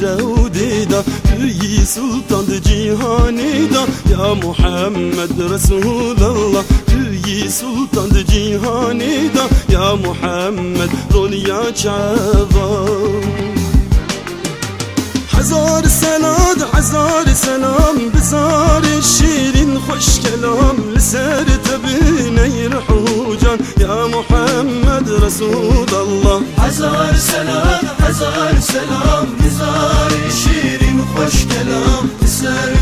درو دیدا توی سلطان جهانی دا یا محمد رسول الله توی سلطان جهانی دا یا محمد رولیا چوا هزار سلاد هزار سلام بزار شیرین خوش کلام لسر تبینه رحوجان یا محمد Muhammed Resulallah Hazar selam, hazar selam. Nizar-ı şirin hoş kelam. Eser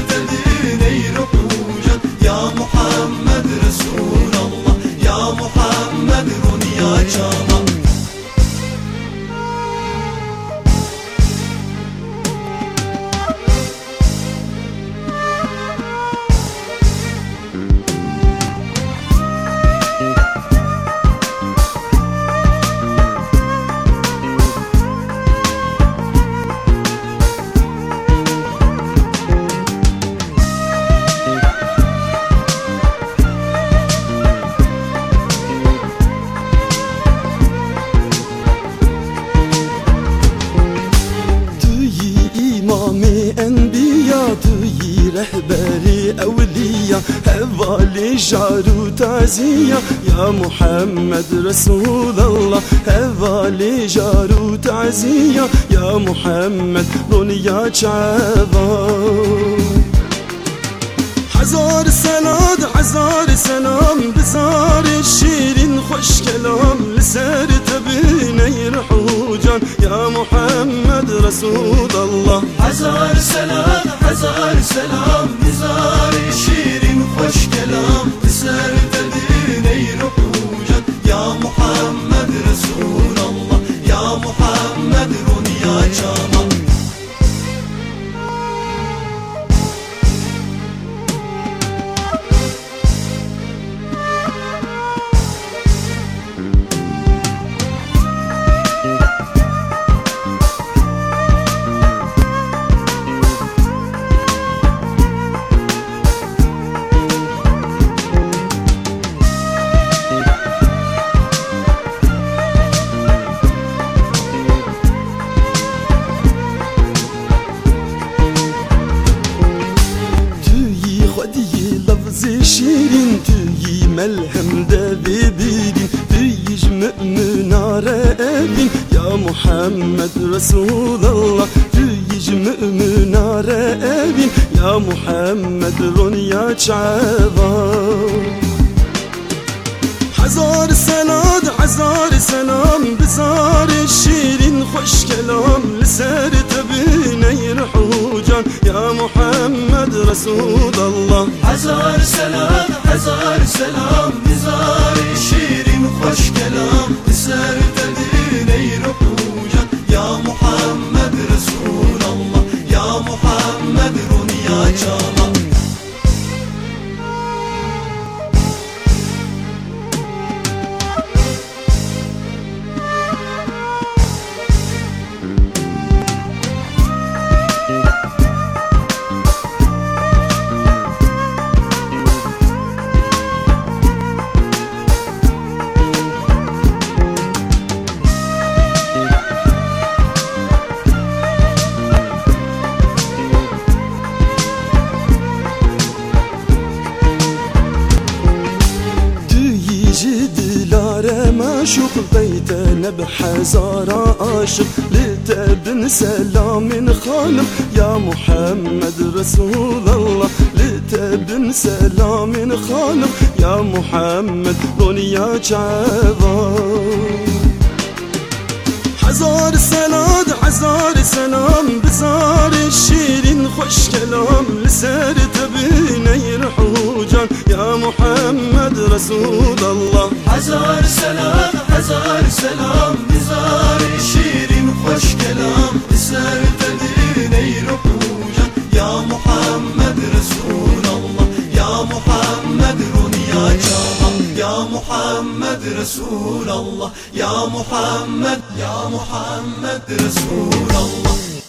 امامي أنبياء طي رهبري أولياء هوالي جارو تعزية. يا محمد رسول الله هوالي جارو تعزية. يا محمد دنيا جعبا حزار سلاد حزار سلام بزار الشيرين خوش كلام لسر تبين يرحوم can Ya Muhammed Resulallah. Hazar selam, hazar selam Nizari şirin hoş kelam. Eser dedin ey can Ya Muhammed Resulallah. Ya Muhammed Runiya Canan şirin Tüyü melhem devi birin Tüyüş müminare evin. Ya Muhammed Resulallah Tüyüş müminare evin. Ya Muhammed Ronya Çava. Hazar selam, hazar selam Bizar şirin, hoş kelam Liser Resulallah. Hazar selam, hazar selam. دلاره مشوق بيتنا بحزارة عاشق لتبن سلام خانم يا محمد رسول الله لتبن سلام خانم يا محمد دنيا جعبا هزار سلاد هزار سلام بزار شیرین خوش کلام لسر تبینه رحوجان Muhammed Resulallah Hazar selam, hazar selam Nizar-ı şirin hoş kelam. Eser dedin ey ruhucan Ya Muhammed Resulallah Ya Muhammed Runya Canan Ya Muhammed Resulallah Ya Muhammed Ya Muhammed Resulallah